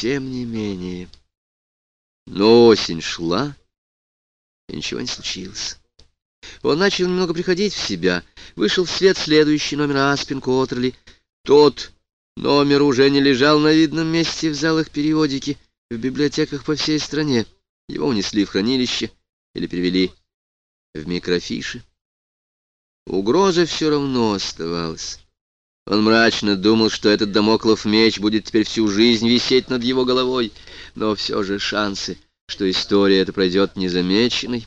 тем не менее... Но осень шла, и ничего не случилось. Он начал немного приходить в себя. Вышел в свет следующий номер Аспин Коттерли. Тот номер уже не лежал на видном месте в залах периодики, в библиотеках по всей стране. Его унесли в хранилище или перевели в микрофиши. Угроза все равно оставалась. Он мрачно думал, что этот домоклов меч будет теперь всю жизнь висеть над его головой, но все же шансы, что история эта пройдет незамеченной,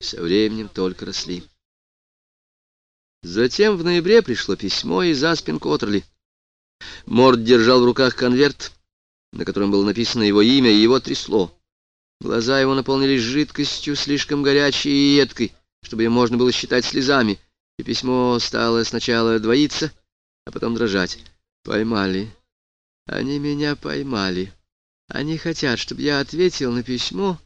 со временем только росли. Затем в ноябре пришло письмо из Аспин Коттерли. Морд держал в руках конверт, на котором было написано его имя, и его трясло. Глаза его наполнились жидкостью, слишком горячей и едкой, чтобы ее можно было считать слезами, и письмо стало сначала двоиться, а потом дрожать. Поймали. Они меня поймали. Они хотят, чтобы я ответил на письмо,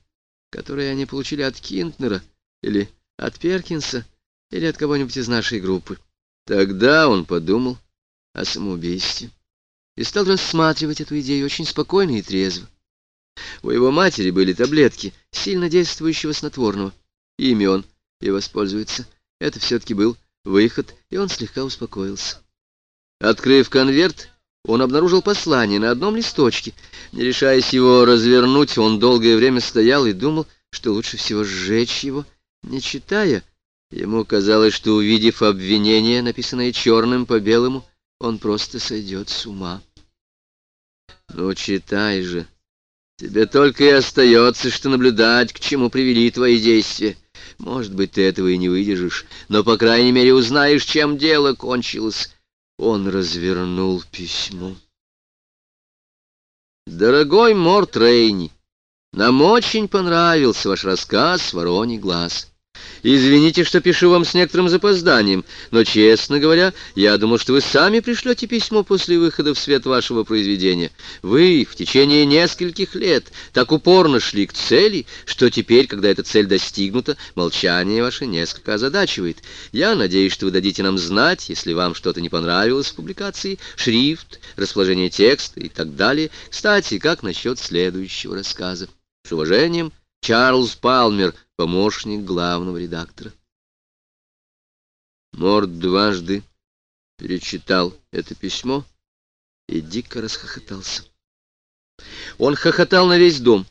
которое они получили от Кинтнера, или от Перкинса, или от кого-нибудь из нашей группы. Тогда он подумал о самоубийстве и стал рассматривать эту идею очень спокойно и трезво. У его матери были таблетки сильно действующего снотворного. Ими он и воспользуется. Это все-таки был выход, и он слегка успокоился. Открыв конверт, он обнаружил послание на одном листочке. Не решаясь его развернуть, он долгое время стоял и думал, что лучше всего сжечь его, не читая. Ему казалось, что, увидев обвинение, написанное черным по белому, он просто сойдет с ума. «Ну, читай же. Тебе только и остается, что наблюдать, к чему привели твои действия. Может быть, ты этого и не выдержишь, но, по крайней мере, узнаешь, чем дело кончилось». Он развернул письмо. «Дорогой Морт Рейни, нам очень понравился ваш рассказ «Вороний глаз». Извините, что пишу вам с некоторым запозданием, но, честно говоря, я думал, что вы сами пришлете письмо после выхода в свет вашего произведения. Вы в течение нескольких лет так упорно шли к цели, что теперь, когда эта цель достигнута, молчание ваше несколько озадачивает. Я надеюсь, что вы дадите нам знать, если вам что-то не понравилось в публикации, шрифт, расположение текста и так далее. Кстати, как насчет следующего рассказа? С уважением, Чарльз Палмер, помощник главного редактора. Морд дважды перечитал это письмо и дико расхохотался. Он хохотал на весь дом,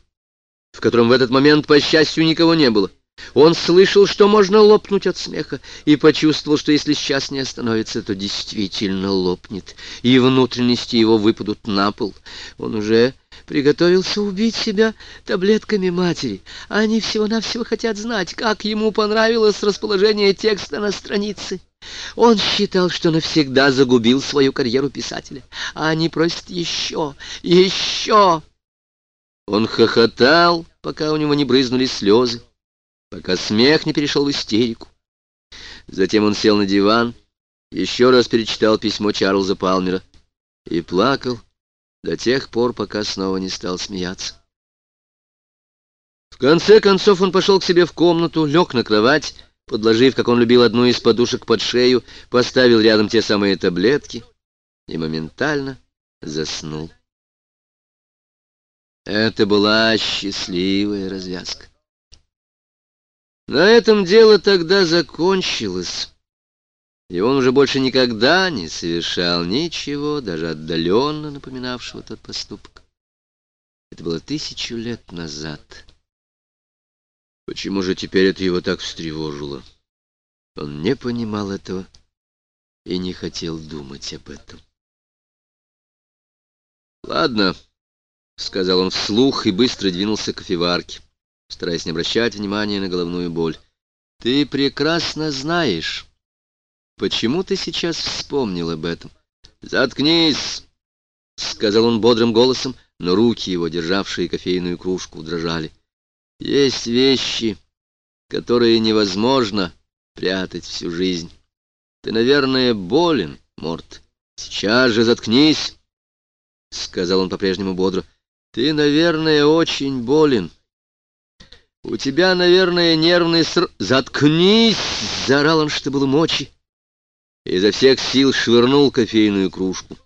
в котором в этот момент, по счастью, никого не было. Он слышал, что можно лопнуть от смеха, и почувствовал, что если сейчас не остановится, то действительно лопнет, и внутренности его выпадут на пол. Он уже приготовился убить себя таблетками матери. Они всего-навсего хотят знать, как ему понравилось расположение текста на странице. Он считал, что навсегда загубил свою карьеру писателя, а они просят еще, еще. Он хохотал, пока у него не брызнули слезы, пока смех не перешел в истерику. Затем он сел на диван, еще раз перечитал письмо Чарльза Палмера и плакал, до тех пор, пока снова не стал смеяться. В конце концов он пошел к себе в комнату, лег на кровать, подложив, как он любил, одну из подушек под шею, поставил рядом те самые таблетки и моментально заснул. Это была счастливая развязка. На этом дело тогда закончилось и он уже больше никогда не совершал ничего, даже отдаленно напоминавшего тот поступок. Это было тысячу лет назад. Почему же теперь это его так встревожило? Он не понимал этого и не хотел думать об этом. «Ладно», — сказал он вслух и быстро двинулся к кофеварке, стараясь не обращать внимания на головную боль. «Ты прекрасно знаешь...» Почему ты сейчас вспомнил об этом? Заткнись, сказал он бодрым голосом, но руки его, державшие кофейную кружку, дрожали. Есть вещи, которые невозможно прятать всю жизнь. Ты, наверное, болен, Морт. Сейчас же заткнись, сказал он по-прежнему бодро. Ты, наверное, очень болен. У тебя, наверное, нервный ср... Заткнись, заорал он, что было мочи изо всех сил швырнул кофейную кружку.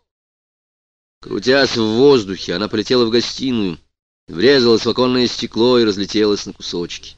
Крутясь в воздухе, она полетела в гостиную, врезалась в оконное стекло и разлетелась на кусочки.